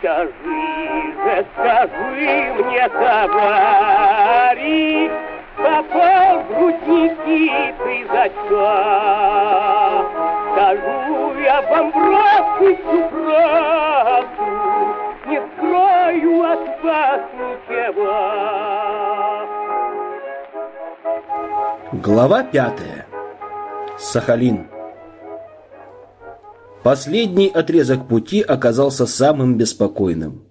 Скажи же, скажи мне, товарищ, попал в грудники ты зачем? Скажу я вам братцы всю правду, не скрою от вас ничего. Глава пятая. Сахалин. Последний отрезок пути оказался самым беспокойным.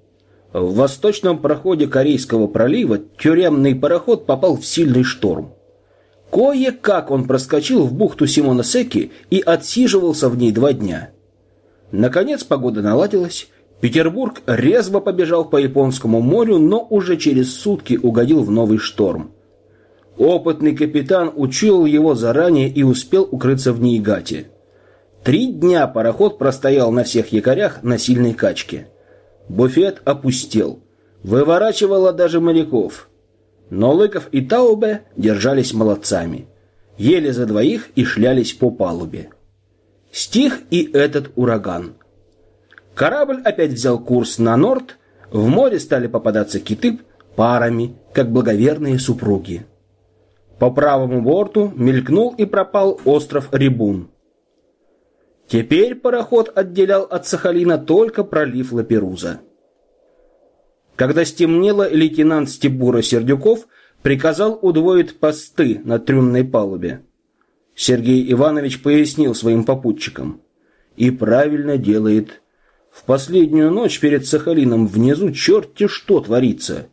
В восточном проходе Корейского пролива тюремный пароход попал в сильный шторм. Кое-как он проскочил в бухту Симоносеки и отсиживался в ней два дня. Наконец погода наладилась, Петербург резво побежал по Японскому морю, но уже через сутки угодил в новый шторм. Опытный капитан учуял его заранее и успел укрыться в Ниигате. Три дня пароход простоял на всех якорях на сильной качке. Буфет опустел. Выворачивало даже моряков. Но Лыков и Таубе держались молодцами. Ели за двоих и шлялись по палубе. Стих и этот ураган. Корабль опять взял курс на норд, в море стали попадаться киты парами, как благоверные супруги. По правому борту мелькнул и пропал остров Рибун. Теперь пароход отделял от Сахалина только пролив Лаперуза. Когда стемнело, лейтенант Стебура Сердюков приказал удвоить посты на трюмной палубе. Сергей Иванович пояснил своим попутчикам. И правильно делает. В последнюю ночь перед Сахалином внизу черти что творится.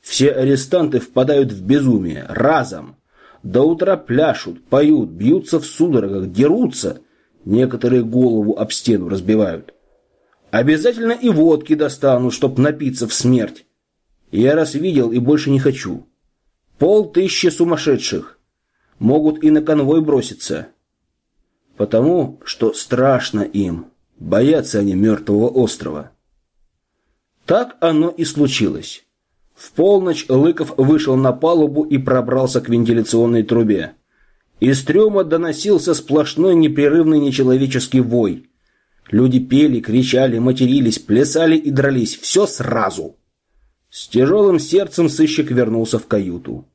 Все арестанты впадают в безумие, разом. До утра пляшут, поют, бьются в судорогах, дерутся – Некоторые голову об стену разбивают. Обязательно и водки достану, чтоб напиться в смерть. Я раз видел и больше не хочу. Пол тысячи сумасшедших. Могут и на конвой броситься. Потому что страшно им. Боятся они мертвого острова. Так оно и случилось. В полночь Лыков вышел на палубу и пробрался к вентиляционной трубе. Из трюма доносился сплошной непрерывный нечеловеческий вой. Люди пели, кричали, матерились, плясали и дрались. Все сразу. С тяжелым сердцем сыщик вернулся в каюту.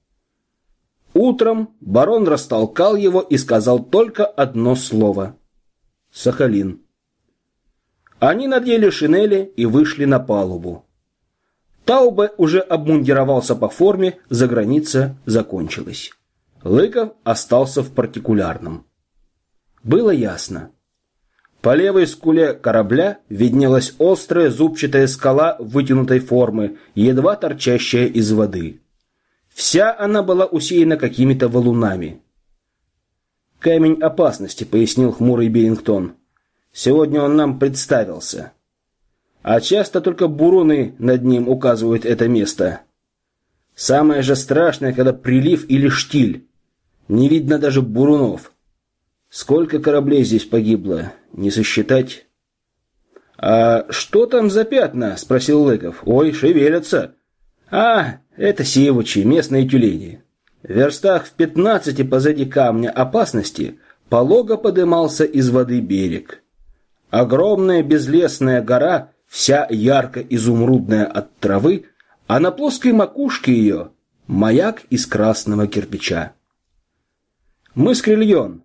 Утром барон растолкал его и сказал только одно слово. «Сахалин». Они надели шинели и вышли на палубу. Таубе уже обмундировался по форме, за граница закончилась. Лыков остался в партикулярном. Было ясно. По левой скуле корабля виднелась острая зубчатая скала вытянутой формы, едва торчащая из воды. Вся она была усеяна какими-то валунами. «Камень опасности», — пояснил хмурый Берингтон. «Сегодня он нам представился. А часто только буруны над ним указывают это место. Самое же страшное, когда прилив или штиль. Не видно даже бурунов. Сколько кораблей здесь погибло, не сосчитать. А что там за пятна? спросил Лыков. Ой, шевелятся. А, это сивучи, местные тюлени. В верстах в пятнадцати позади камня опасности полого подымался из воды берег. Огромная безлесная гора, вся ярко-изумрудная от травы, а на плоской макушке ее маяк из красного кирпича. Мы с Крильон.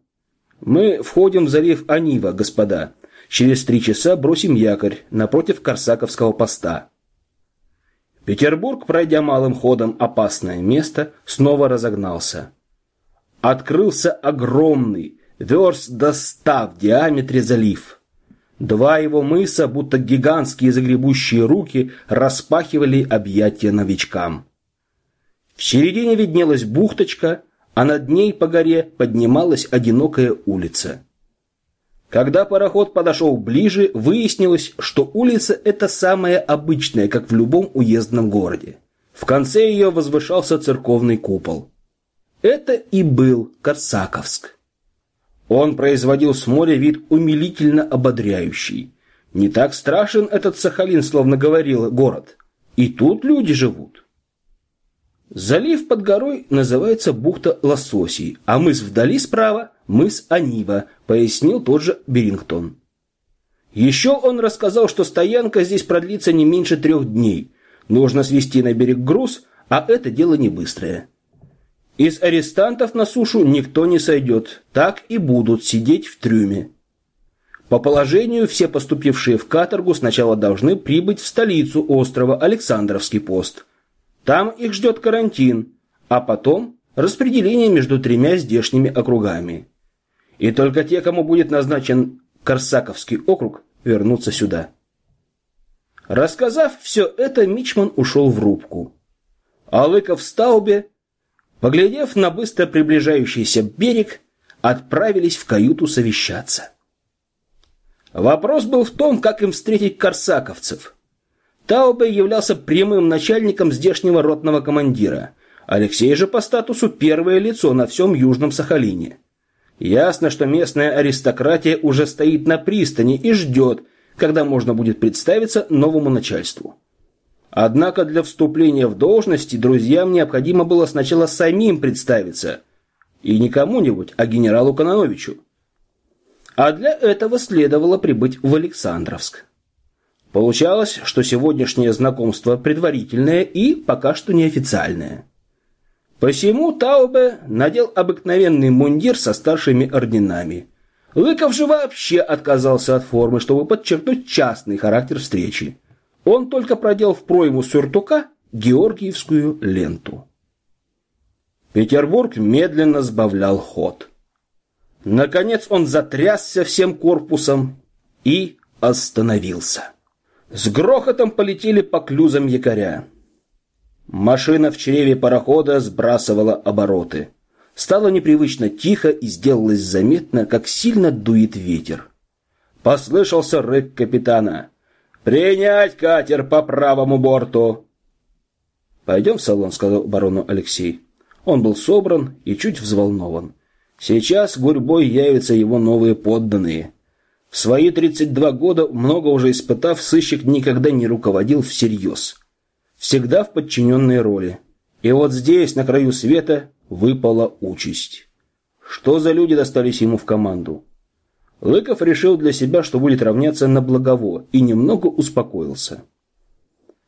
Мы входим в залив Анива, господа. Через три часа бросим якорь напротив Корсаковского поста. Петербург, пройдя малым ходом опасное место, снова разогнался. Открылся огромный, верст до ста в диаметре залив. Два его мыса, будто гигантские загребущие руки, распахивали объятия новичкам. В середине виднелась бухточка – а над ней по горе поднималась одинокая улица. Когда пароход подошел ближе, выяснилось, что улица эта самая обычная, как в любом уездном городе. В конце ее возвышался церковный купол. Это и был Корсаковск. Он производил с моря вид умилительно ободряющий. Не так страшен этот Сахалин, словно говорил город. И тут люди живут. Залив под горой называется бухта Лососей, а мыс вдали справа – мыс Анива, пояснил тот же Берингтон. Еще он рассказал, что стоянка здесь продлится не меньше трех дней. Нужно свести на берег груз, а это дело не быстрое. Из арестантов на сушу никто не сойдет, так и будут сидеть в трюме. По положению все поступившие в каторгу сначала должны прибыть в столицу острова Александровский пост. Там их ждет карантин, а потом распределение между тремя здешними округами. И только те, кому будет назначен Корсаковский округ, вернутся сюда. Рассказав все это, Мичман ушел в рубку. А Лыков в Стаубе, поглядев на быстро приближающийся берег, отправились в каюту совещаться. Вопрос был в том, как им встретить корсаковцев. Таубе являлся прямым начальником здешнего ротного командира. Алексей же по статусу первое лицо на всем Южном Сахалине. Ясно, что местная аристократия уже стоит на пристани и ждет, когда можно будет представиться новому начальству. Однако для вступления в должности друзьям необходимо было сначала самим представиться. И не кому-нибудь, а генералу Кононовичу. А для этого следовало прибыть в Александровск. Получалось, что сегодняшнее знакомство предварительное и пока что неофициальное. Посему Таубе надел обыкновенный мундир со старшими орденами. Лыков же вообще отказался от формы, чтобы подчеркнуть частный характер встречи. Он только продел в пройму сюртука георгиевскую ленту. Петербург медленно сбавлял ход. Наконец он затрясся всем корпусом и остановился. С грохотом полетели по клюзам якоря. Машина в чреве парохода сбрасывала обороты. Стало непривычно тихо и сделалось заметно, как сильно дует ветер. Послышался рык капитана. «Принять катер по правому борту!» «Пойдем в салон», — сказал барону Алексей. Он был собран и чуть взволнован. Сейчас гурьбой явятся его новые подданные. В свои 32 года, много уже испытав, сыщик никогда не руководил всерьез. Всегда в подчиненной роли. И вот здесь, на краю света, выпала участь. Что за люди достались ему в команду? Лыков решил для себя, что будет равняться на Благово, и немного успокоился.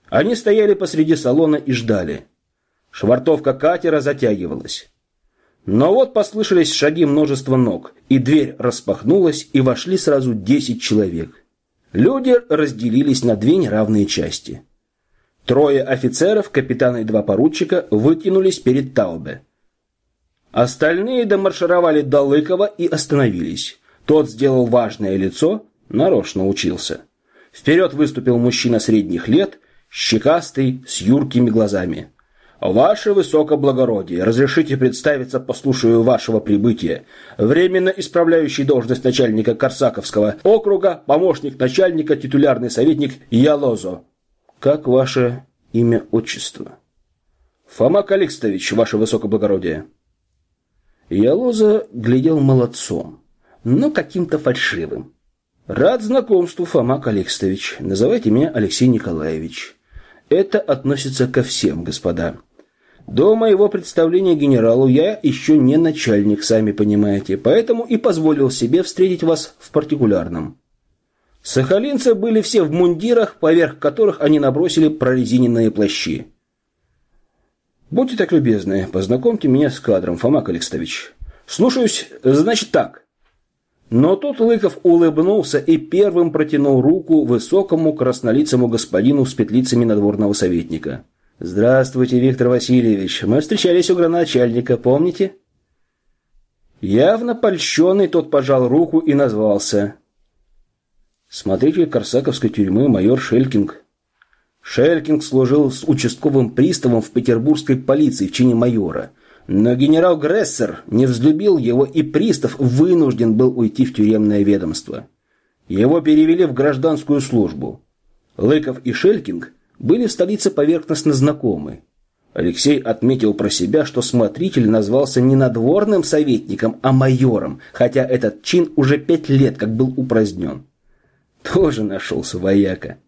Они стояли посреди салона и ждали. Швартовка катера затягивалась. Но вот послышались шаги множества ног, и дверь распахнулась, и вошли сразу десять человек. Люди разделились на две неравные части. Трое офицеров, капитан и два поручика вытянулись перед Таубе. Остальные домаршировали до Лыкова и остановились. Тот сделал важное лицо, нарочно учился. Вперед выступил мужчина средних лет, щекастый, с юркими глазами. «Ваше высокоблагородие, разрешите представиться по случаю вашего прибытия. Временно исправляющий должность начальника Корсаковского округа, помощник начальника, титулярный советник Ялозо». «Как ваше имя, отчество?» «Фома Каликстович, ваше высокоблагородие». Ялоза глядел молодцом, но каким-то фальшивым. «Рад знакомству, Фома Каликстович. Называйте меня Алексей Николаевич». Это относится ко всем, господа. До моего представления генералу я еще не начальник, сами понимаете, поэтому и позволил себе встретить вас в партикулярном. Сахалинцы были все в мундирах, поверх которых они набросили прорезиненные плащи. Будьте так любезны, познакомьте меня с кадром, Фома Каликстович. Слушаюсь, значит так. Но тут Лыков улыбнулся и первым протянул руку высокому краснолицому господину с петлицами надворного советника. «Здравствуйте, Виктор Васильевич. Мы встречались у граначальника, помните?» Явно польщенный тот пожал руку и назвался. Смотритель Корсаковской тюрьмы майор Шелькинг. Шелькинг служил с участковым приставом в петербургской полиции в чине майора. Но генерал Грессер не взлюбил его, и пристав вынужден был уйти в тюремное ведомство. Его перевели в гражданскую службу. Лыков и Шелькинг были в столице поверхностно знакомы. Алексей отметил про себя, что смотритель назвался не надворным советником, а майором, хотя этот чин уже пять лет как был упразднен. Тоже нашелся вояка.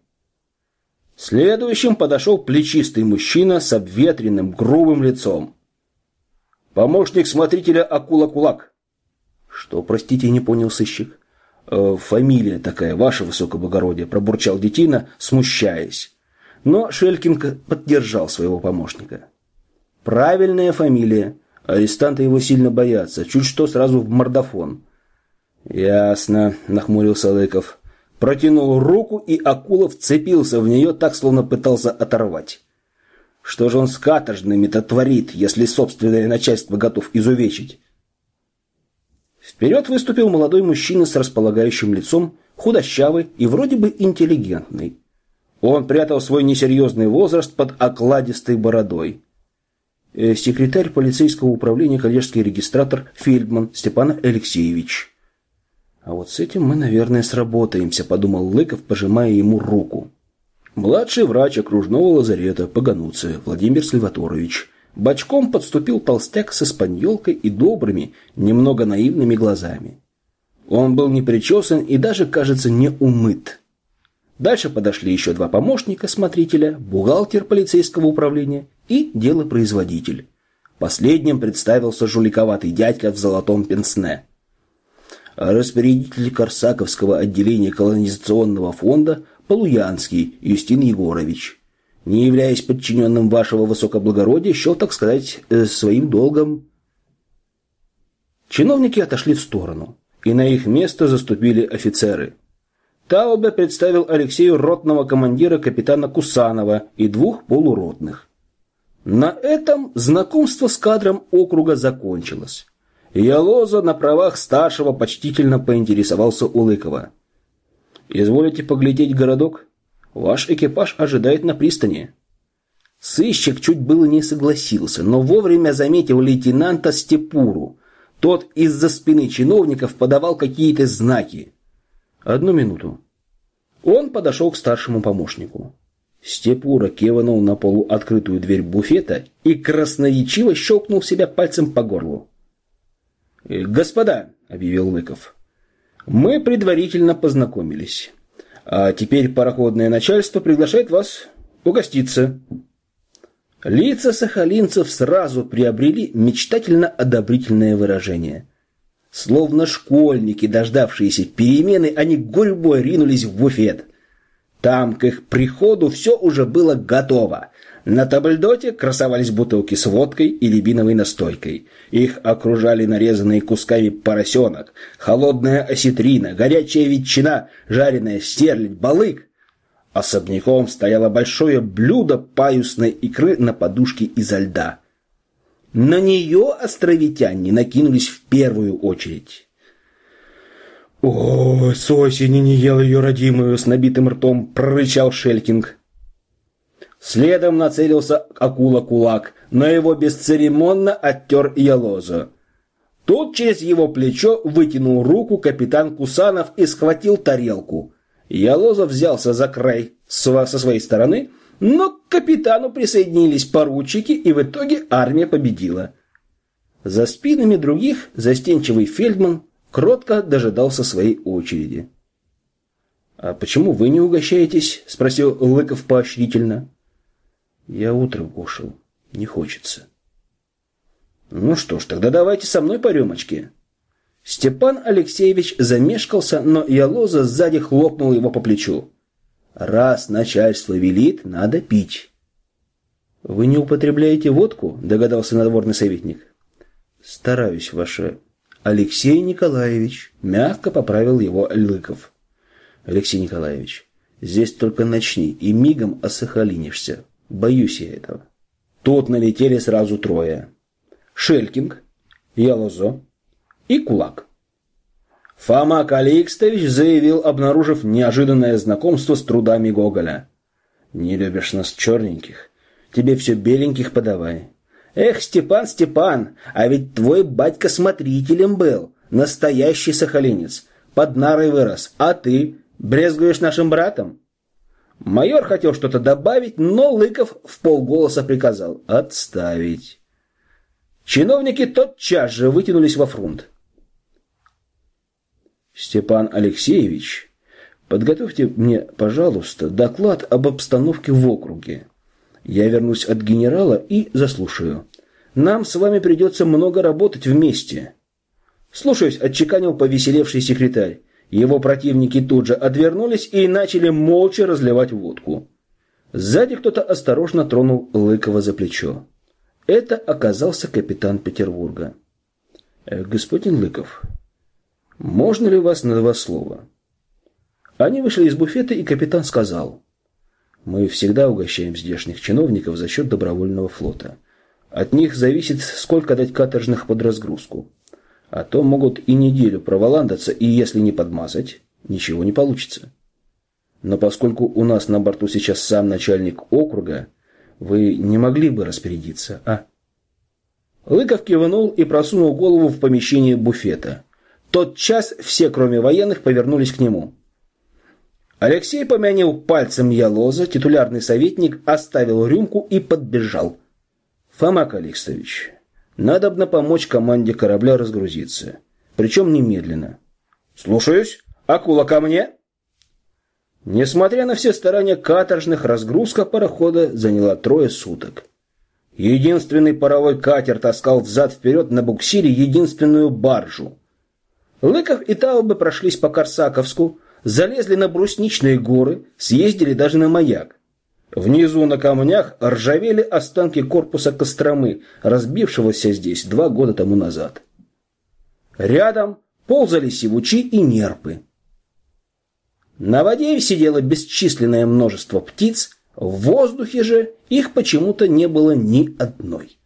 Следующим подошел плечистый мужчина с обветренным, грубым лицом. Помощник смотрителя Акула Кулак. Что, простите, не понял сыщик. Э, фамилия такая, ваше высокоблагородие, пробурчал детина, смущаясь. Но Шелькинг поддержал своего помощника. Правильная фамилия. Арестанты его сильно боятся. Чуть что сразу в мордофон. Ясно, нахмурился Лыков. Протянул руку, и акула вцепился в нее так, словно пытался оторвать. Что же он с каторжными-то творит, если собственное начальство готов изувечить? Вперед выступил молодой мужчина с располагающим лицом, худощавый и вроде бы интеллигентный. Он прятал свой несерьезный возраст под окладистой бородой. Э, секретарь полицейского управления, коллежский регистратор Фельдман Степан Алексеевич. А вот с этим мы, наверное, сработаемся, подумал Лыков, пожимая ему руку. Младший врач окружного лазарета Пагануцы Владимир Сальваторович. Бочком подступил толстяк с испаньолкой и добрыми, немного наивными глазами. Он был не причесан и даже, кажется, не умыт. Дальше подошли еще два помощника смотрителя, бухгалтер полицейского управления и делопроизводитель. Последним представился жуликоватый дядька в золотом пенсне. Распорядитель Корсаковского отделения колонизационного фонда Полуянский Юстин Егорович. Не являясь подчиненным вашего высокоблагородия, счел, так сказать, э, своим долгом. Чиновники отошли в сторону, и на их место заступили офицеры. Таубе представил Алексею ротного командира капитана Кусанова и двух полуротных. На этом знакомство с кадром округа закончилось. Ялоза на правах старшего почтительно поинтересовался у Лыкова. «Изволите поглядеть городок? Ваш экипаж ожидает на пристани». Сыщик чуть было не согласился, но вовремя заметил лейтенанта Степуру. Тот из-за спины чиновников подавал какие-то знаки. «Одну минуту». Он подошел к старшему помощнику. Степура кивнул на полу открытую дверь буфета и красноречиво щелкнул себя пальцем по горлу. «Э, «Господа», — объявил Лыков, — «мы предварительно познакомились. А теперь пароходное начальство приглашает вас угоститься». Лица сахалинцев сразу приобрели мечтательно-одобрительное выражение. Словно школьники, дождавшиеся перемены, они гурьбой ринулись в буфет. Там к их приходу все уже было готово. На табльдоте красовались бутылки с водкой и рябиновой настойкой. Их окружали нарезанные кусками поросенок, холодная осетрина, горячая ветчина, жареная стерлядь, балык. Особняком стояло большое блюдо паюсной икры на подушке изо льда. На нее островитяне накинулись в первую очередь. «О, с осени не ел ее родимую!» — с набитым ртом прорычал Шелькинг. Следом нацелился акула-кулак, но его бесцеремонно оттер Ялоза. Тут через его плечо вытянул руку капитан Кусанов и схватил тарелку. Ялоза взялся за край со своей стороны, но к капитану присоединились поручики, и в итоге армия победила. За спинами других застенчивый Фельдман кротко дожидался своей очереди. «А почему вы не угощаетесь?» – спросил Лыков поощрительно. «Я утром кушал. Не хочется». «Ну что ж, тогда давайте со мной по рюмочке». Степан Алексеевич замешкался, но Ялоза сзади хлопнул его по плечу. «Раз начальство велит, надо пить». «Вы не употребляете водку?» – догадался надворный советник. «Стараюсь, ваше Алексей Николаевич, мягко поправил его Лыков. Алексей Николаевич, здесь только начни и мигом осохолинишься. Боюсь я этого. Тут налетели сразу трое. Шелькинг, Ялозо и Кулак. Фома Каликстович заявил, обнаружив неожиданное знакомство с трудами Гоголя. «Не любишь нас черненьких? Тебе все беленьких подавай. Эх, Степан, Степан, а ведь твой батька смотрителем был, настоящий сахалинец, под нарой вырос, а ты брезгуешь нашим братом? Майор хотел что-то добавить, но Лыков в полголоса приказал отставить. Чиновники тотчас же вытянулись во фронт. Степан Алексеевич Подготовьте мне, пожалуйста, доклад об обстановке в округе. Я вернусь от генерала и заслушаю. Нам с вами придется много работать вместе. Слушаюсь, отчеканил повеселевший секретарь. Его противники тут же отвернулись и начали молча разливать водку. Сзади кто-то осторожно тронул Лыкова за плечо. Это оказался капитан Петербурга. «Э, «Господин Лыков, можно ли вас на два слова?» Они вышли из буфета, и капитан сказал. «Мы всегда угощаем здешних чиновников за счет добровольного флота. От них зависит, сколько дать каторжных под разгрузку. А то могут и неделю проволандаться, и если не подмазать, ничего не получится. Но поскольку у нас на борту сейчас сам начальник округа, вы не могли бы распорядиться, а? Лыков кивнул и просунул голову в помещение буфета. Тот час все, кроме военных, повернулись к нему. Алексей помянил пальцем Ялоза, титулярный советник оставил рюмку и подбежал. «Фома Каликстович, надобно помочь команде корабля разгрузиться. Причем немедленно». «Слушаюсь. Акула ко мне?» Несмотря на все старания каторжных, разгрузка парохода заняла трое суток. Единственный паровой катер таскал взад-вперед на буксире единственную баржу. Лыков и Таубы прошлись по Корсаковску, залезли на брусничные горы, съездили даже на маяк. Внизу на камнях ржавели останки корпуса Костромы, разбившегося здесь два года тому назад. Рядом ползали сивучи и нерпы. На воде сидело бесчисленное множество птиц, в воздухе же их почему-то не было ни одной.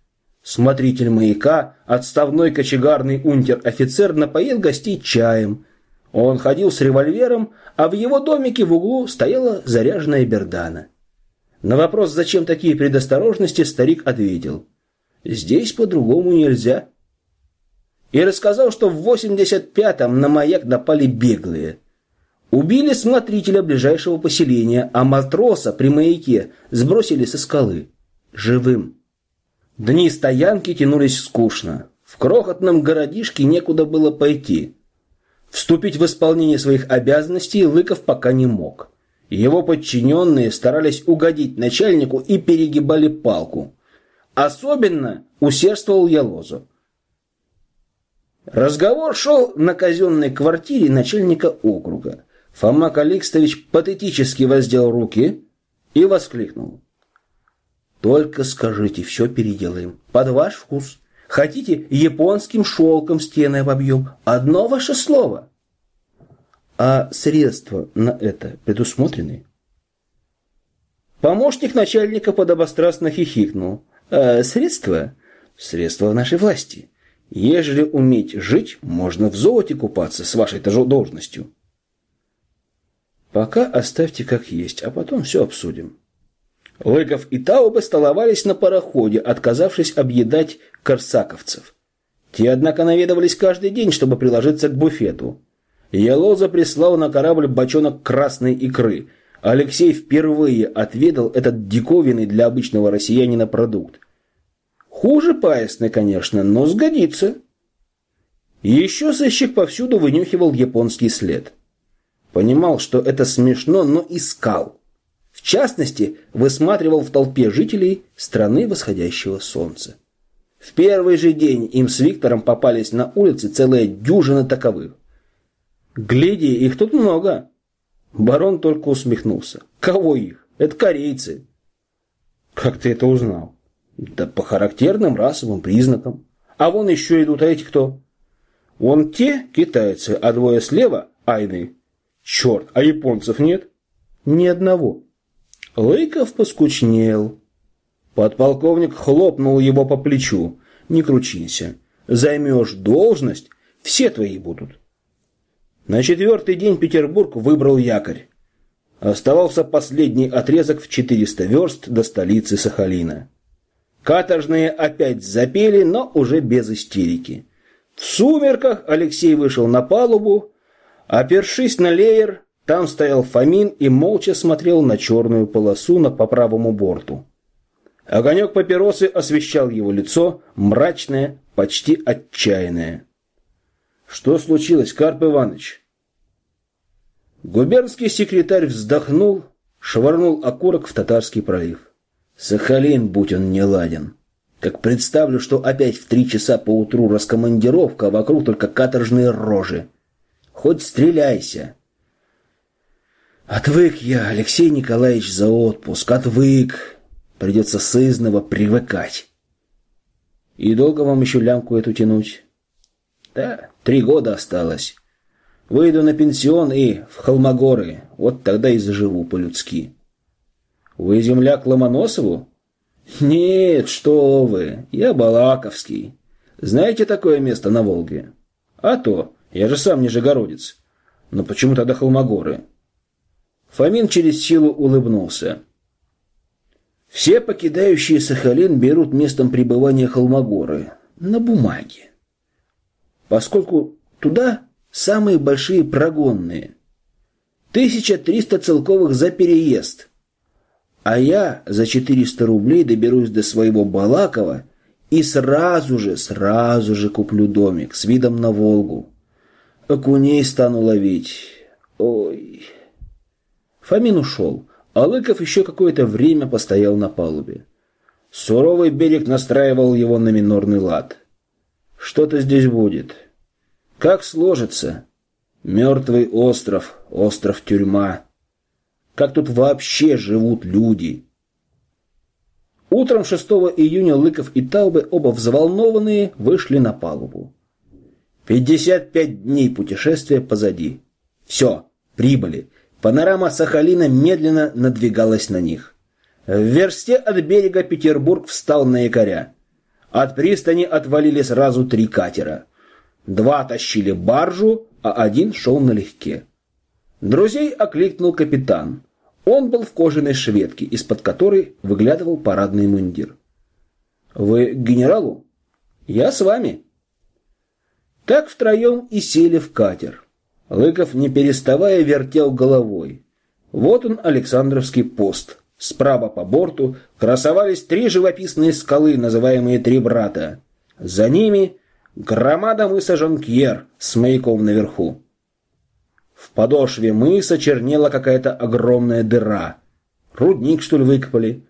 Смотритель маяка, отставной кочегарный унтер-офицер, напоил гостей чаем. Он ходил с револьвером, а в его домике в углу стояла заряженная бердана. На вопрос, зачем такие предосторожности, старик ответил. «Здесь по-другому нельзя». И рассказал, что в 85-м на маяк напали беглые – Убили смотрителя ближайшего поселения, а матроса при маяке сбросили со скалы. Живым. Дни стоянки тянулись скучно. В крохотном городишке некуда было пойти. Вступить в исполнение своих обязанностей Лыков пока не мог. Его подчиненные старались угодить начальнику и перегибали палку. Особенно усердствовал Ялозу. Разговор шел на казенной квартире начальника округа. Фома Каликстович патетически воздел руки и воскликнул. «Только скажите, все переделаем. Под ваш вкус. Хотите, японским шелком стены обобьем. Одно ваше слово». «А средства на это предусмотрены?» Помощник начальника подобострастно хихикнул. «А средства? Средства в нашей власти. Ежели уметь жить, можно в золоте купаться с вашей-то должностью». Пока оставьте как есть, а потом все обсудим. Лыков и Тауба столовались на пароходе, отказавшись объедать корсаковцев. Те, однако, наведывались каждый день, чтобы приложиться к буфету. Ялоза прислал на корабль бочонок красной икры. Алексей впервые отведал этот диковинный для обычного россиянина продукт. Хуже паясный, конечно, но сгодится. Еще сыщик повсюду вынюхивал японский след. Понимал, что это смешно, но искал. В частности, высматривал в толпе жителей страны восходящего солнца. В первый же день им с Виктором попались на улице целая дюжина таковых. «Гляди, их тут много!» Барон только усмехнулся. «Кого их? Это корейцы!» «Как ты это узнал?» «Да по характерным расовым признакам. А вон еще идут, а эти кто?» «Вон те китайцы, а двое слева – айны. Черт, а японцев нет? Ни одного. Лыков поскучнел. Подполковник хлопнул его по плечу. Не кручинься. Займешь должность, все твои будут. На четвертый день Петербург выбрал якорь. Оставался последний отрезок в 400 верст до столицы Сахалина. Каторжные опять запели, но уже без истерики. В сумерках Алексей вышел на палубу, Опершись на леер, там стоял Фомин и молча смотрел на черную полосу на по правому борту. Огонек папиросы освещал его лицо, мрачное, почти отчаянное. «Что случилось, Карп Иванович?» Губернский секретарь вздохнул, швырнул окурок в Татарский пролив. Сахалин, будь он не ладен. Как представлю, что опять в три часа по утру раскомандировка, а вокруг только каторжные рожи. Хоть стреляйся. Отвык я, Алексей Николаевич, за отпуск. Отвык. Придется сызново привыкать. И долго вам еще лямку эту тянуть? Да, три года осталось. Выйду на пенсион и в Холмогоры. Вот тогда и заживу по-людски. Вы земляк Ломоносову? Нет, что вы. Я Балаковский. Знаете такое место на Волге? А то, я же сам нижегородец. Но почему тогда Холмогоры? Фомин через силу улыбнулся. Все покидающие Сахалин берут местом пребывания Холмогоры на бумаге. Поскольку туда самые большие прогонные. 1300 целковых за переезд. А я за 400 рублей доберусь до своего Балакова и сразу же, сразу же куплю домик с видом на Волгу. Окуней стану ловить. Ой... Фомин ушел, а Лыков еще какое-то время постоял на палубе. Суровый берег настраивал его на минорный лад. Что-то здесь будет. Как сложится? Мертвый остров, остров-тюрьма. Как тут вообще живут люди? Утром 6 июня Лыков и Таубе, оба взволнованные, вышли на палубу. 55 дней путешествия позади. Все, прибыли. Панорама Сахалина медленно надвигалась на них. В версте от берега Петербург встал на якоря. От пристани отвалили сразу три катера. Два тащили баржу, а один шел налегке. Друзей окликнул капитан. Он был в кожаной шведке, из-под которой выглядывал парадный мундир. «Вы к генералу?» «Я с вами». Так втроем и сели в катер. Лыков, не переставая, вертел головой. Вот он, Александровский пост. Справа по борту красовались три живописные скалы, называемые Три Брата. За ними громада мыса Жанкьер с маяком наверху. В подошве мыса чернела какая-то огромная дыра. Рудник, что ли, выкопали?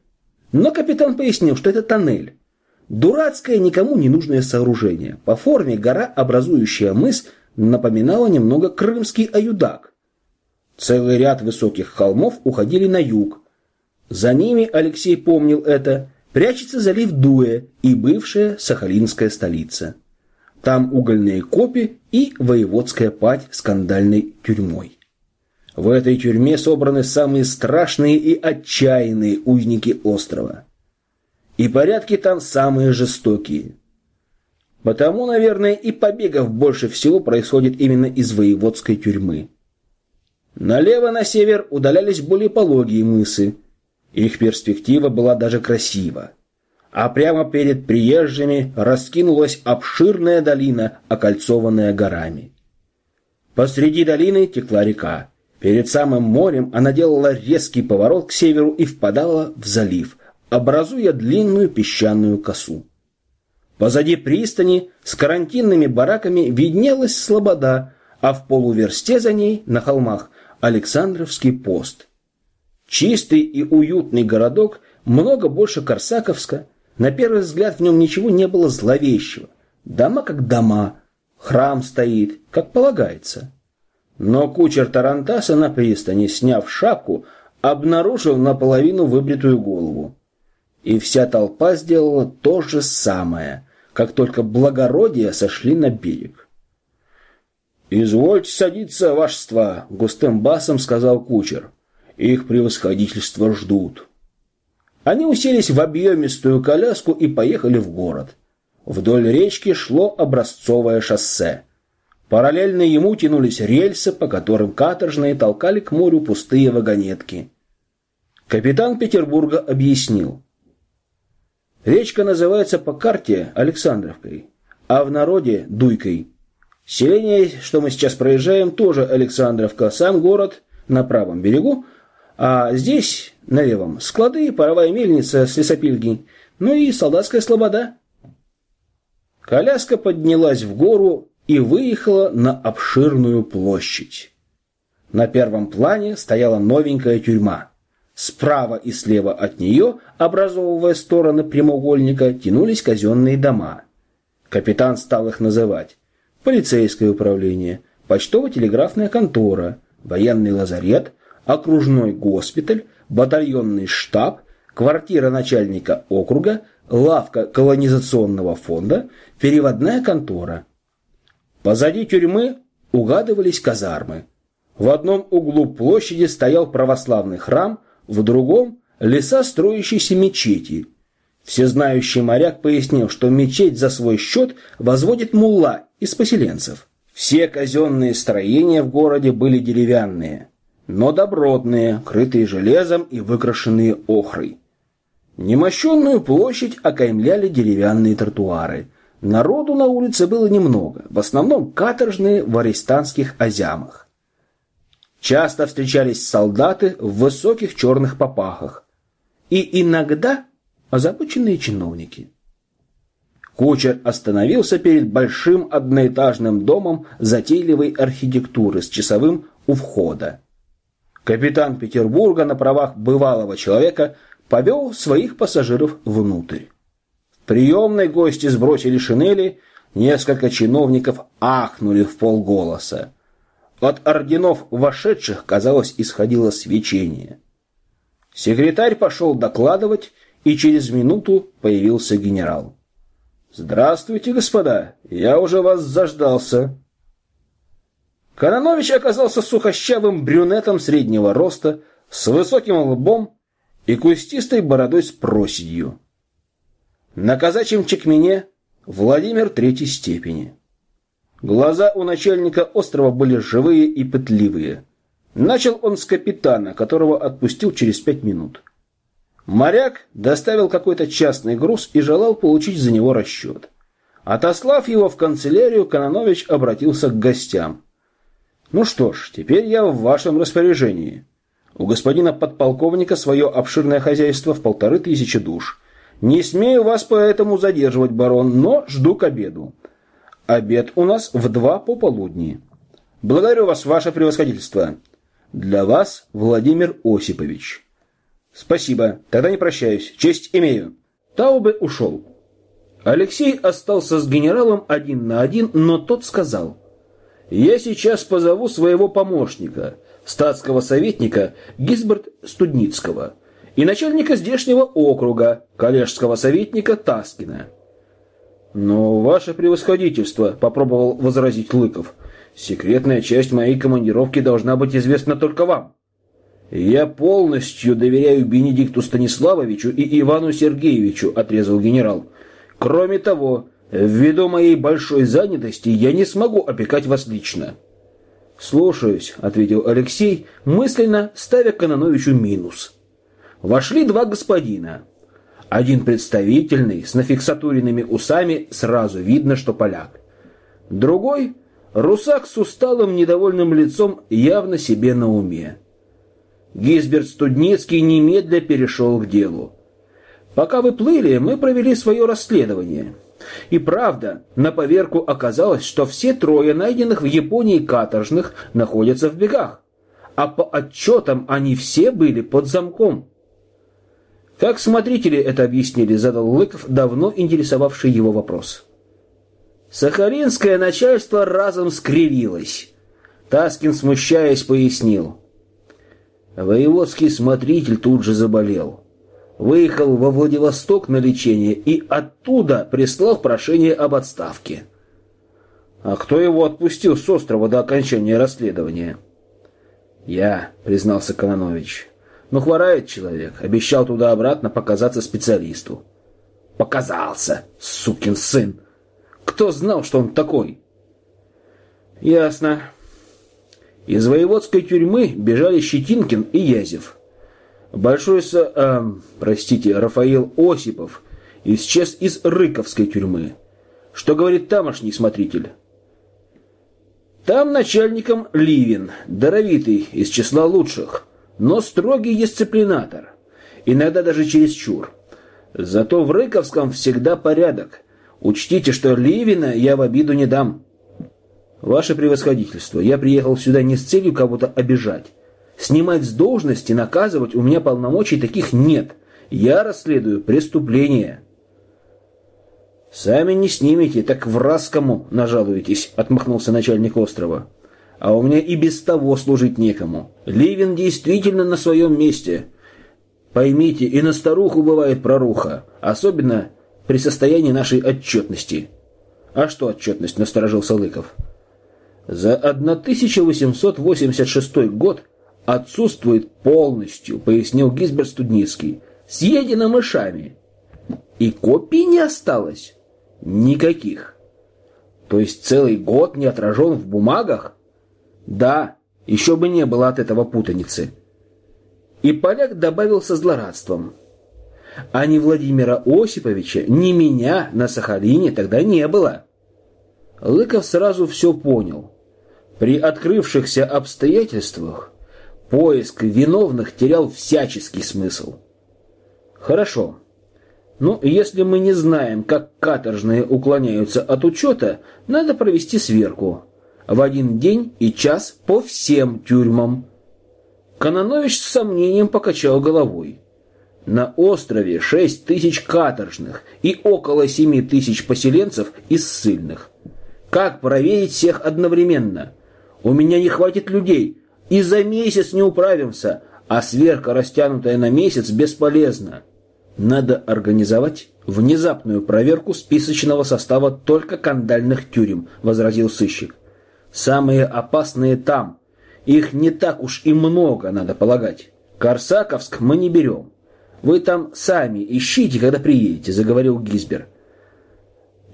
Но капитан пояснил, что это тоннель. Дурацкое, никому не нужное сооружение. По форме гора, образующая мыс – напоминала немного крымский аюдак. Целый ряд высоких холмов уходили на юг. За ними, Алексей помнил это, прячется залив Дуэ и бывшая Сахалинская столица. Там угольные копи и воеводская пать скандальной тюрьмой. В этой тюрьме собраны самые страшные и отчаянные узники острова. И порядки там самые жестокие – Потому, наверное, и побегов больше всего происходит именно из воеводской тюрьмы. Налево на север удалялись более пологие мысы. Их перспектива была даже красива. А прямо перед приезжими раскинулась обширная долина, окольцованная горами. Посреди долины текла река. Перед самым морем она делала резкий поворот к северу и впадала в залив, образуя длинную песчаную косу. Позади пристани с карантинными бараками виднелась слобода, а в полуверсте за ней, на холмах, Александровский пост. Чистый и уютный городок, много больше Корсаковска. На первый взгляд в нем ничего не было зловещего. Дома как дома, храм стоит, как полагается. Но кучер Тарантаса на пристани, сняв шапку, обнаружил наполовину выбритую голову. И вся толпа сделала то же самое, как только благородия сошли на берег. «Извольте садиться, вашество!» — густым басом сказал кучер. «Их превосходительство ждут». Они уселись в объемистую коляску и поехали в город. Вдоль речки шло образцовое шоссе. Параллельно ему тянулись рельсы, по которым каторжные толкали к морю пустые вагонетки. Капитан Петербурга объяснил. Речка называется по карте Александровкой, а в народе Дуйкой. Селение, что мы сейчас проезжаем, тоже Александровка, сам город на правом берегу, а здесь, на левом, склады, паровая мельница с лесопильней, ну и солдатская слобода. Коляска поднялась в гору и выехала на обширную площадь. На первом плане стояла новенькая тюрьма. Справа и слева от нее, образовывая стороны прямоугольника, тянулись казенные дома. Капитан стал их называть. Полицейское управление, почтово-телеграфная контора, военный лазарет, окружной госпиталь, батальонный штаб, квартира начальника округа, лавка колонизационного фонда, переводная контора. Позади тюрьмы угадывались казармы. В одном углу площади стоял православный храм, в другом – леса строящейся мечети. Всезнающий моряк пояснил, что мечеть за свой счет возводит мулла из поселенцев. Все казенные строения в городе были деревянные, но добротные, крытые железом и выкрашенные охрой. Немощенную площадь окаймляли деревянные тротуары. Народу на улице было немного, в основном каторжные в арестантских азямах. Часто встречались солдаты в высоких черных попахах и иногда озабоченные чиновники. Кучер остановился перед большим одноэтажным домом затейливой архитектуры с часовым у входа. Капитан Петербурга на правах бывалого человека повел своих пассажиров внутрь. В приемной гости сбросили шинели, несколько чиновников ахнули в полголоса. От орденов вошедших, казалось, исходило свечение. Секретарь пошел докладывать, и через минуту появился генерал. «Здравствуйте, господа! Я уже вас заждался!» Кононович оказался сухощавым брюнетом среднего роста, с высоким лбом и кустистой бородой с проседью. На казачьем чекмене Владимир третьей степени. Глаза у начальника острова были живые и пытливые. Начал он с капитана, которого отпустил через пять минут. Моряк доставил какой-то частный груз и желал получить за него расчет. Отослав его в канцелярию, Кононович обратился к гостям. «Ну что ж, теперь я в вашем распоряжении. У господина подполковника свое обширное хозяйство в полторы тысячи душ. Не смею вас поэтому задерживать, барон, но жду к обеду. Обед у нас в два пополудни. Благодарю вас, ваше превосходительство. Для вас Владимир Осипович. Спасибо, тогда не прощаюсь. Честь имею. Таубе ушел. Алексей остался с генералом один на один, но тот сказал: "Я сейчас позову своего помощника, статского советника Гизберт Студницкого и начальника здешнего округа, коллежского советника Таскина. «Но ваше превосходительство», — попробовал возразить Лыков, — «секретная часть моей командировки должна быть известна только вам. Я полностью доверяю Бенедикту Станиславовичу и Ивану Сергеевичу», — отрезал генерал. «Кроме того, ввиду моей большой занятости я не смогу опекать вас лично». «Слушаюсь», — ответил Алексей, мысленно ставя Кононовичу минус. Вошли два господина. Один представительный, с нафиксатуренными усами, сразу видно, что поляк. Другой — русак с усталым, недовольным лицом, явно себе на уме. Гизберт Студницкий немедля перешел к делу. «Пока вы плыли, мы провели свое расследование». И правда, на поверку оказалось, что все трое найденных в Японии каторжных находятся в бегах, а по отчетам они все были под замком. Как смотрители это объяснили, задал Лыков, давно интересовавший его вопрос. Сахалинское начальство разом скривилось. Таскин, смущаясь, пояснил. Воеводский смотритель тут же заболел. Выехал во Владивосток на лечение и оттуда прислал прошение об отставке. А кто его отпустил с острова до окончания расследования? Я, признался Кононович. Но хворает человек. Обещал туда-обратно показаться специалисту. Показался, сукин сын. Кто знал, что он такой? Ясно. Из воеводской тюрьмы бежали Щетинкин и Язев. Большой, со, э, простите, Рафаил Осипов исчез из Рыковской тюрьмы. Что говорит тамошний смотритель? Там начальником Ливин, даровитый, из числа лучших но строгий дисциплинатор, иногда даже чересчур. Зато в Рыковском всегда порядок. Учтите, что Ливина я в обиду не дам. Ваше превосходительство, я приехал сюда не с целью кого-то обижать. Снимать с должности, наказывать у меня полномочий таких нет. Я расследую преступление. Сами не снимете, так в раз кому нажалуетесь, отмахнулся начальник острова. А у меня и без того служить некому. Ливин действительно на своем месте. Поймите, и на старуху бывает проруха, особенно при состоянии нашей отчетности. А что отчетность, насторожился Лыков. За 1886 год отсутствует полностью, пояснил Гизберт Студницкий. Съедено мышами. И копий не осталось? Никаких. То есть целый год не отражен в бумагах? Да, еще бы не было от этого путаницы. И поляк добавил со злорадством. А ни Владимира Осиповича, ни меня на Сахалине тогда не было. Лыков сразу все понял. При открывшихся обстоятельствах поиск виновных терял всяческий смысл. Хорошо. Ну, если мы не знаем, как каторжные уклоняются от учета, надо провести сверку. В один день и час по всем тюрьмам. Кононович с сомнением покачал головой. На острове шесть тысяч каторжных и около семи тысяч поселенцев из ссыльных. Как проверить всех одновременно? У меня не хватит людей, и за месяц не управимся, а сверка, растянутая на месяц, бесполезна. Надо организовать внезапную проверку списочного состава только кандальных тюрем, возразил сыщик. Самые опасные там. Их не так уж и много, надо полагать. Корсаковск мы не берем. Вы там сами ищите, когда приедете, заговорил Гизбер.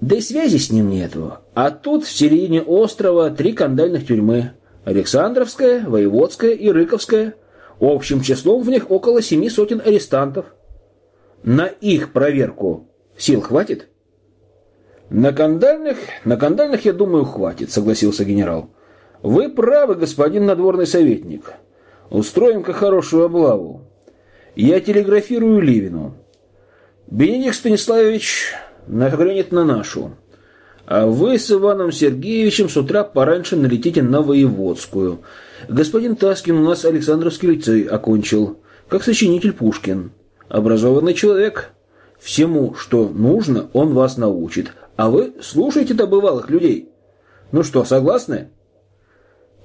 Да и связи с ним нету. А тут в середине острова три кандальных тюрьмы. Александровская, Воеводская и Рыковская. Общим числом в них около семи сотен арестантов. На их проверку сил хватит? На кандальных, на кандальных, я думаю, хватит, согласился генерал. Вы правы, господин надворный советник. Устроим-ка хорошую облаву. Я телеграфирую Ливину. Бенедикт Станиславович нагрянет на нашу. А вы с Иваном Сергеевичем с утра пораньше налетите на Воеводскую. Господин Таскин у нас Александровский лицей окончил, как сочинитель Пушкин. Образованный человек. Всему, что нужно, он вас научит. А вы слушайте добывалых людей. Ну что, согласны?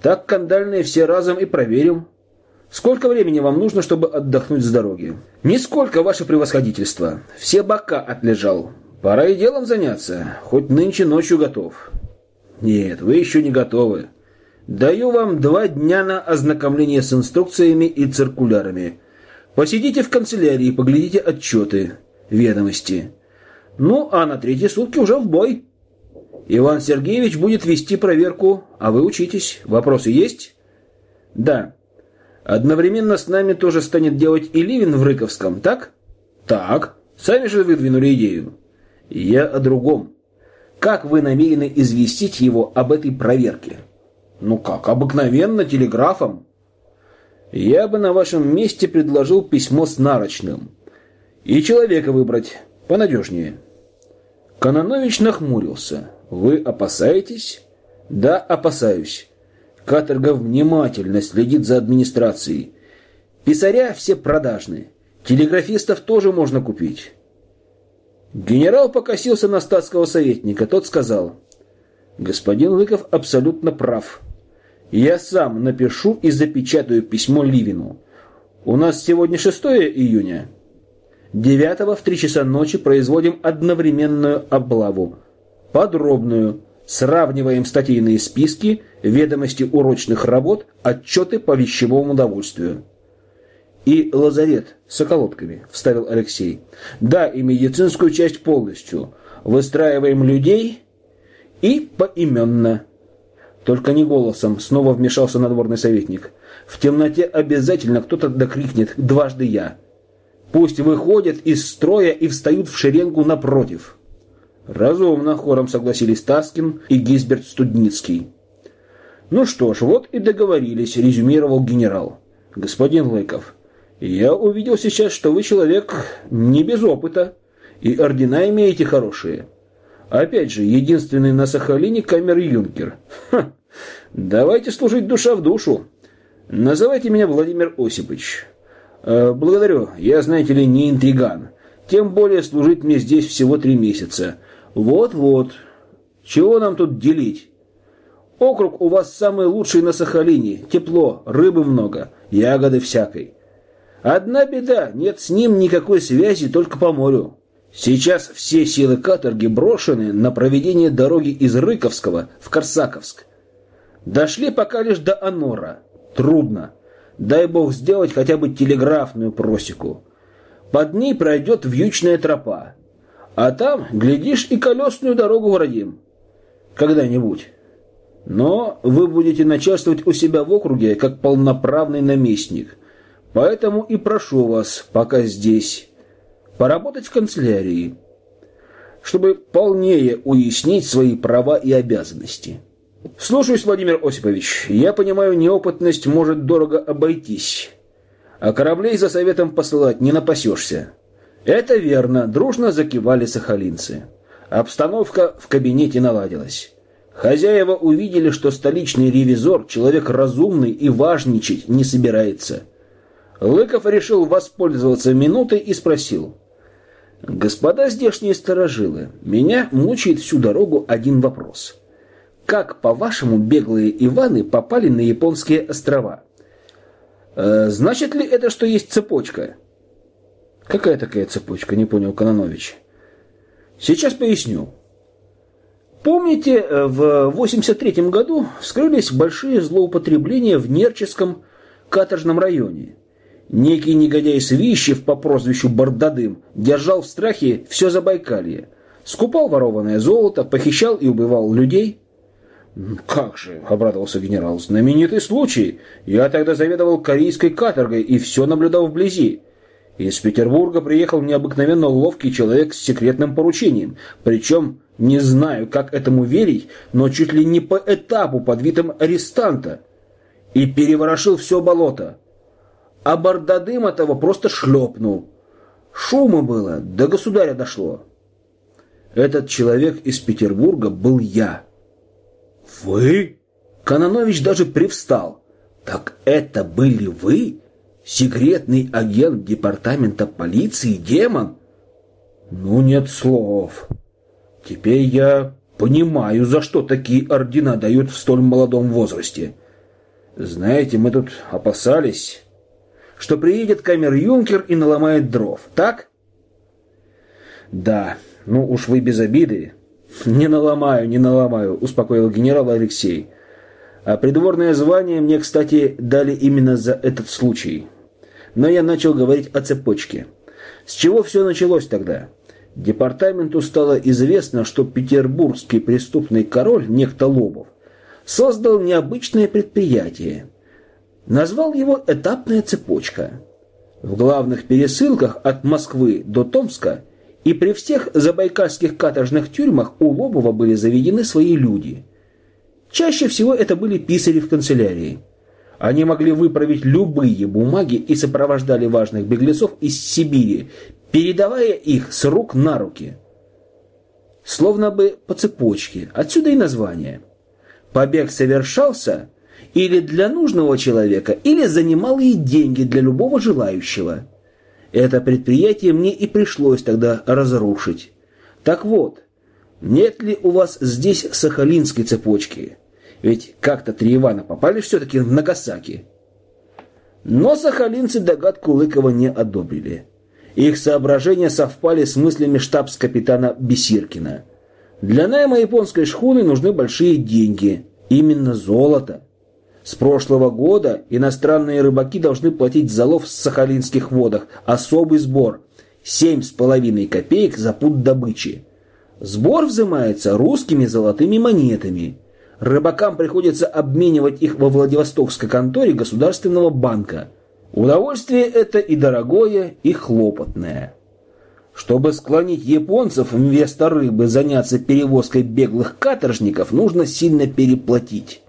Так кандальные все разом и проверим. Сколько времени вам нужно, чтобы отдохнуть с дороги? Нисколько, ваше превосходительство. Все бока отлежал. Пора и делом заняться, хоть нынче ночью готов. Нет, вы еще не готовы. Даю вам два дня на ознакомление с инструкциями и циркулярами. Посидите в канцелярии, поглядите отчеты, ведомости. Ну, а на третьи сутки уже в бой. Иван Сергеевич будет вести проверку, а вы учитесь. Вопросы есть? Да. Одновременно с нами тоже станет делать и Ливин в Рыковском, так? Так. Сами же выдвинули идею. Я о другом. Как вы намерены известить его об этой проверке? Ну как, обыкновенно, телеграфом. Я бы на вашем месте предложил письмо с нарочным. И человека выбрать понадежнее. Кононович нахмурился. Вы опасаетесь? Да, опасаюсь. Каторга внимательно следит за администрацией. Писаря все продажные. Телеграфистов тоже можно купить. Генерал покосился на статского советника. Тот сказал, «Господин Лыков абсолютно прав. Я сам напишу и запечатаю письмо Ливину. У нас сегодня 6 июня. 9 в 3 часа ночи производим одновременную облаву. Подробную. Сравниваем статейные списки, ведомости урочных работ, отчеты по вещевому удовольствию и лазарет с околотками», — вставил Алексей. «Да, и медицинскую часть полностью. Выстраиваем людей и поименно». Только не голосом, снова вмешался надворный советник. «В темноте обязательно кто-то докрикнет дважды я. Пусть выходят из строя и встают в шеренгу напротив». Разумно, хором согласились Таскин и Гизберт Студницкий. «Ну что ж, вот и договорились», — резюмировал генерал. «Господин Лыков, я увидел сейчас, что вы человек не без опыта, и ордена имеете хорошие. Опять же, единственный на Сахалине камер-юнкер. Давайте служить душа в душу. Называйте меня Владимир Осипович. Э, благодарю. Я, знаете ли, не интриган. Тем более служить мне здесь всего три месяца. Вот-вот. Чего нам тут делить? Округ у вас самый лучший на Сахалине. Тепло, рыбы много, ягоды всякой. Одна беда, нет с ним никакой связи, только по морю. Сейчас все силы каторги брошены на проведение дороги из Рыковского в Корсаковск. Дошли пока лишь до Анора. Трудно. Дай бог сделать хотя бы телеграфную просеку. Под ней пройдет вьючная тропа. А там, глядишь, и колесную дорогу городим. Когда-нибудь. Но вы будете начальствовать у себя в округе как полноправный наместник. Поэтому и прошу вас, пока здесь, поработать в канцелярии, чтобы полнее уяснить свои права и обязанности. Слушаюсь, Владимир Осипович. Я понимаю, неопытность может дорого обойтись. А кораблей за советом посылать не напасешься. Это верно, дружно закивали сахалинцы. Обстановка в кабинете наладилась. Хозяева увидели, что столичный ревизор человек разумный и важничать не собирается. Лыков решил воспользоваться минутой и спросил. «Господа здешние сторожилы, меня мучает всю дорогу один вопрос. Как, по-вашему, беглые Иваны попали на японские острова? Э, значит ли это, что есть цепочка?» «Какая такая цепочка?» – не понял Кононович. «Сейчас поясню. Помните, э, в 83 году вскрылись большие злоупотребления в Нерческом каторжном районе. Некий негодяй Свищев по прозвищу Бардадым держал в страхе все Забайкалье. Скупал ворованное золото, похищал и убивал людей. «Как же!» — обрадовался генерал. «Знаменитый случай! Я тогда заведовал корейской каторгой и все наблюдал вблизи. Из Петербурга приехал необыкновенно ловкий человек с секретным поручением, причем не знаю, как этому верить, но чуть ли не по этапу под видом арестанта. И переворошил все болото. А Бардадым этого просто шлепнул. Шума было, до государя дошло. Этот человек из Петербурга был я. Вы? Кононович даже привстал. Так это были вы? Секретный агент департамента полиции, демон? Ну, нет слов. Теперь я понимаю, за что такие ордена дают в столь молодом возрасте. Знаете, мы тут опасались, что приедет камер-юнкер и наломает дров, так? Да, ну уж вы без обиды. Не наломаю, не наломаю, успокоил генерал Алексей. А придворное звание мне, кстати, дали именно за этот случай. Но я начал говорить о цепочке. С чего все началось тогда? Департаменту стало известно, что петербургский преступный король, некто Лобов, создал необычное предприятие. Назвал его «Этапная цепочка». В главных пересылках от Москвы до Томска и при всех забайкальских каторжных тюрьмах у Лобова были заведены свои люди. Чаще всего это были писари в канцелярии. Они могли выправить любые бумаги и сопровождали важных беглецов из Сибири, передавая их с рук на руки. Словно бы по цепочке, отсюда и название. Побег совершался или для нужного человека, или за немалые деньги для любого желающего. Это предприятие мне и пришлось тогда разрушить. Так вот, нет ли у вас здесь сахалинской цепочки? Ведь как-то три Ивана попали все-таки в Нагасаки. Но сахалинцы догадку Лыкова не одобрили. Их соображения совпали с мыслями штабс-капитана Бесиркина. Для найма японской шхуны нужны большие деньги, именно золото. С прошлого года иностранные рыбаки должны платить залов в сахалинских водах особый сбор – семь с половиной копеек за пуд добычи. Сбор взимается русскими золотыми монетами. Рыбакам приходится обменивать их во Владивостокской конторе Государственного банка – Удовольствие это и дорогое, и хлопотное. Чтобы склонить японцев вместо рыбы заняться перевозкой беглых каторжников, нужно сильно переплатить.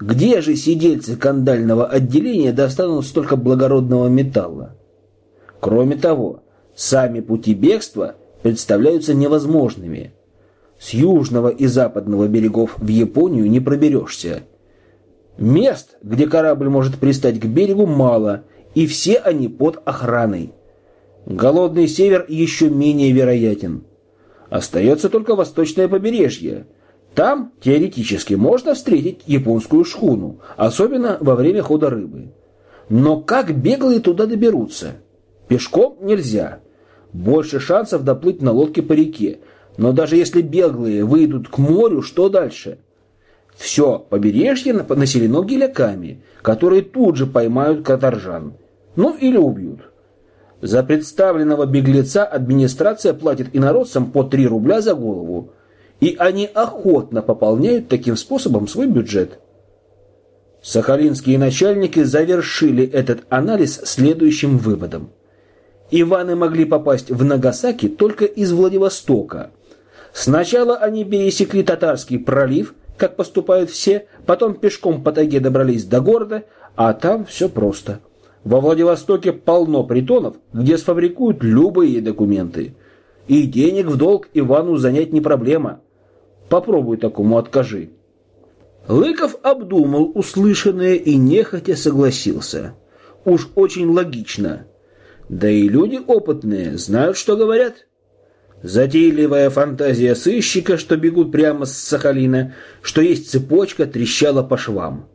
Где же сидельцы кандального отделения достанут столько благородного металла? Кроме того, сами пути бегства представляются невозможными. С южного и западного берегов в Японию не проберешься. Мест, где корабль может пристать к берегу, мало, и все они под охраной. Голодный север еще менее вероятен. Остается только восточное побережье. Там, теоретически, можно встретить японскую шхуну, особенно во время хода рыбы. Но как беглые туда доберутся? Пешком нельзя. Больше шансов доплыть на лодке по реке, но даже если беглые выйдут к морю, что дальше? Все побережье населено геляками, которые тут же поймают каторжан. Ну или убьют. За представленного беглеца администрация платит инородцам по 3 рубля за голову, и они охотно пополняют таким способом свой бюджет. Сахалинские начальники завершили этот анализ следующим выводом. Иваны могли попасть в Нагасаки только из Владивостока, Сначала они пересекли Татарский пролив, как поступают все, потом пешком по тайге добрались до города, а там все просто. Во Владивостоке полно притонов, где сфабрикуют любые документы. И денег в долг Ивану занять не проблема. Попробуй такому откажи. Лыков обдумал услышанное и нехотя согласился. Уж очень логично. Да и люди опытные знают, что говорят. Затейливая фантазия сыщика, что бегут прямо с Сахалина, что есть цепочка, трещала по швам.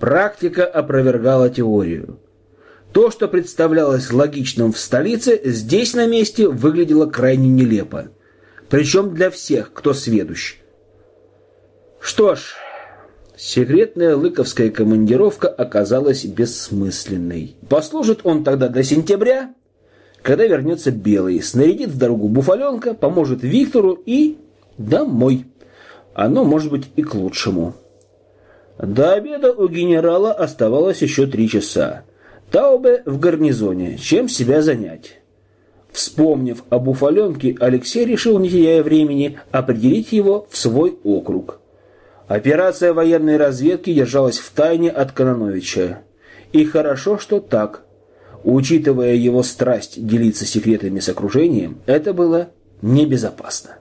Практика опровергала теорию. То, что представлялось логичным в столице, здесь на месте выглядело крайне нелепо. Причем для всех, кто сведущ. Что ж, секретная лыковская командировка оказалась бессмысленной. Послужит он тогда до сентября, когда вернется Белый, снарядит в дорогу буфаленка, поможет Виктору и домой. Оно может быть и к лучшему. До обеда у генерала оставалось еще три часа. Таубе в гарнизоне. Чем себя занять? Вспомнив об буфаленке, Алексей решил, не теряя времени, определить его в свой округ. Операция военной разведки держалась в тайне от Кононовича. И хорошо, что так. Учитывая его страсть делиться секретами с окружением, это было небезопасно.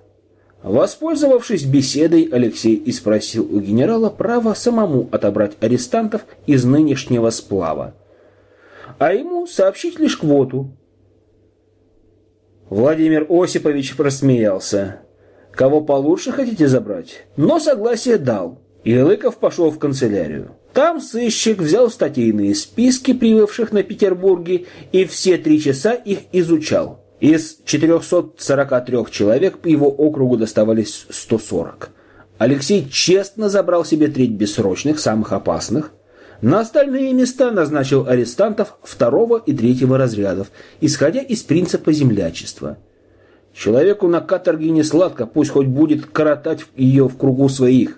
Воспользовавшись беседой, Алексей и спросил у генерала право самому отобрать арестантов из нынешнего сплава, а ему сообщить лишь квоту. Владимир Осипович просмеялся. «Кого получше хотите забрать?» Но согласие дал, и Лыков пошел в канцелярию. Там сыщик взял статейные списки прибывших на Петербурге и все три часа их изучал. Из 443 человек по его округу доставались 140. Алексей честно забрал себе треть бессрочных, самых опасных. На остальные места назначил арестантов второго и третьего разрядов, исходя из принципа землячества. Человеку на каторге не сладко, пусть хоть будет коротать ее в кругу своих.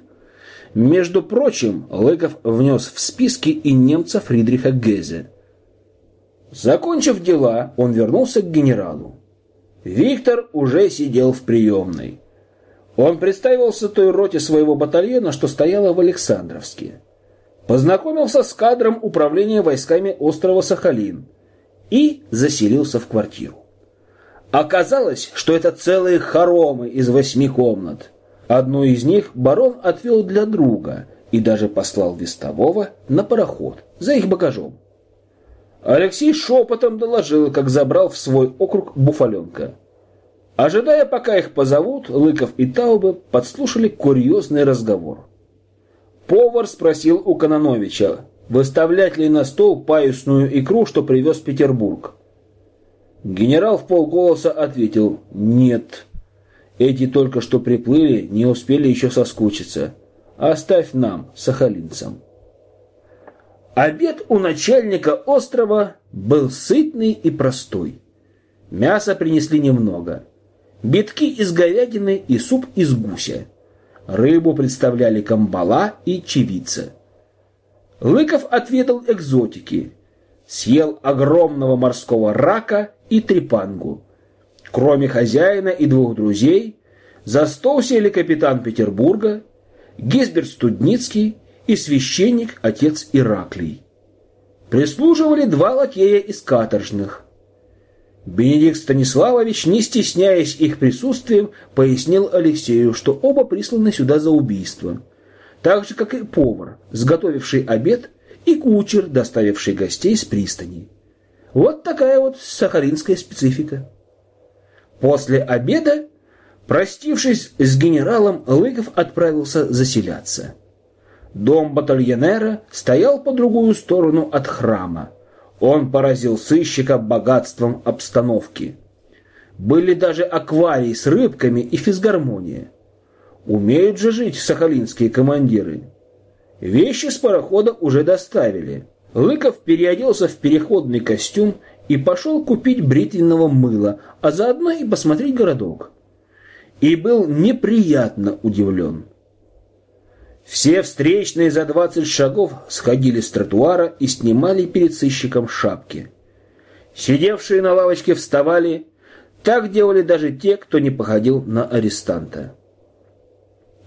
Между прочим, Лыков внес в списки и немца Фридриха Гезе. Закончив дела, он вернулся к генералу. Виктор уже сидел в приемной. Он представился той роте своего батальона, что стояла в Александровске. Познакомился с кадром управления войсками острова Сахалин и заселился в квартиру. Оказалось, что это целые хоромы из восьми комнат – Одну из них барон отвел для друга и даже послал вестового на пароход за их багажом. Алексей шепотом доложил, как забрал в свой округ буфаленка. Ожидая, пока их позовут, Лыков и Таубе подслушали курьезный разговор. Повар спросил у Кононовича, выставлять ли на стол паюсную икру, что привез Петербург. Генерал в полголоса ответил «нет». Эти только что приплыли, не успели еще соскучиться. Оставь нам, сахалинцам. Обед у начальника острова был сытный и простой. Мяса принесли немного. Битки из говядины и суп из гуся. Рыбу представляли камбала и чевица. Лыков отведал экзотики. Съел огромного морского рака и трепангу. Кроме хозяина и двух друзей, за стол сели капитан Петербурга, Гизберт Студницкий и священник отец Ираклий. Прислуживали два лакея из каторжных. Бенедикт Станиславович, не стесняясь их присутствием, пояснил Алексею, что оба присланы сюда за убийство. Так же, как и повар, сготовивший обед, и кучер, доставивший гостей с пристани. Вот такая вот сахаринская специфика. После обеда, простившись с генералом, Лыков отправился заселяться. Дом батальонера стоял по другую сторону от храма. Он поразил сыщика богатством обстановки. Были даже акварии с рыбками и физгармония. Умеют же жить сахалинские командиры. Вещи с парохода уже доставили. Лыков переоделся в переходный костюм и пошел купить бритвенного мыла, а заодно и посмотреть городок. И был неприятно удивлен. Все встречные за двадцать шагов сходили с тротуара и снимали перед сыщиком шапки. Сидевшие на лавочке вставали. Так делали даже те, кто не походил на арестанта.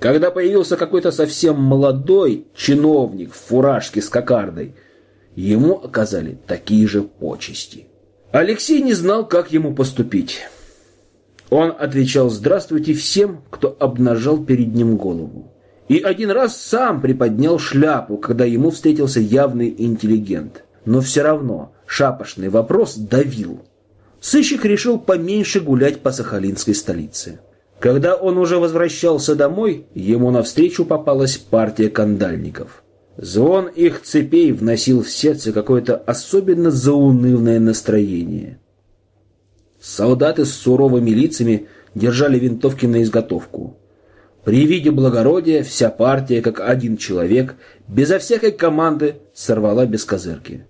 Когда появился какой-то совсем молодой чиновник в фуражке с кокардой, ему оказали такие же почести. Алексей не знал, как ему поступить. Он отвечал «Здравствуйте» всем, кто обнажал перед ним голову и один раз сам приподнял шляпу, когда ему встретился явный интеллигент. Но все равно шапошный вопрос давил. Сыщик решил поменьше гулять по сахалинской столице. Когда он уже возвращался домой, ему навстречу попалась партия кандальников. Звон их цепей вносил в сердце какое-то особенно заунывное настроение. Солдаты с суровыми лицами держали винтовки на изготовку. При виде благородия вся партия, как один человек, безо всякой команды, сорвала без козырки.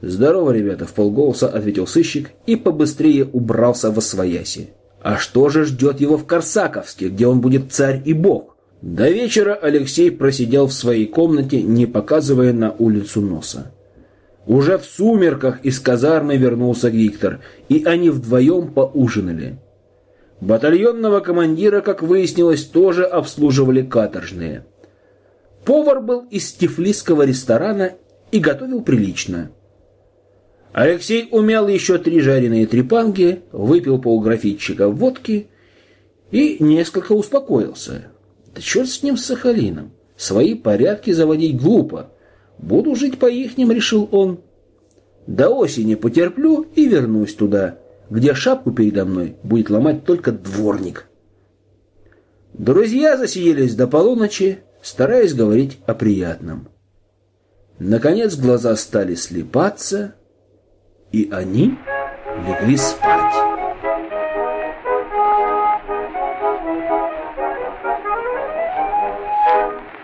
«Здорово, ребята!» — в полголоса ответил сыщик и побыстрее убрался во свояси. А что же ждет его в Корсаковске, где он будет царь и бог? До вечера Алексей просидел в своей комнате, не показывая на улицу носа. Уже в сумерках из казармы вернулся Виктор, и они вдвоем поужинали. Батальонного командира, как выяснилось, тоже обслуживали каторжные. Повар был из тифлисского ресторана и готовил прилично. Алексей умял еще три жареные трепанги, выпил полграфитчика водки и несколько успокоился. Да черт с ним с Сахалином. Свои порядки заводить глупо. Буду жить по-ихним, решил он. До осени потерплю и вернусь туда где шапку передо мной будет ломать только дворник. Друзья засиделись до полуночи, стараясь говорить о приятном. Наконец глаза стали слепаться, и они легли спать.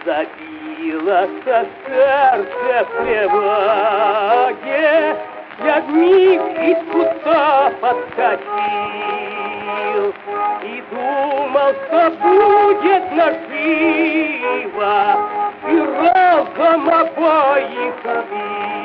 Забилось сердце в тревоге, для них из куста подскочил И думал, что будет наживо И разом обоих убил.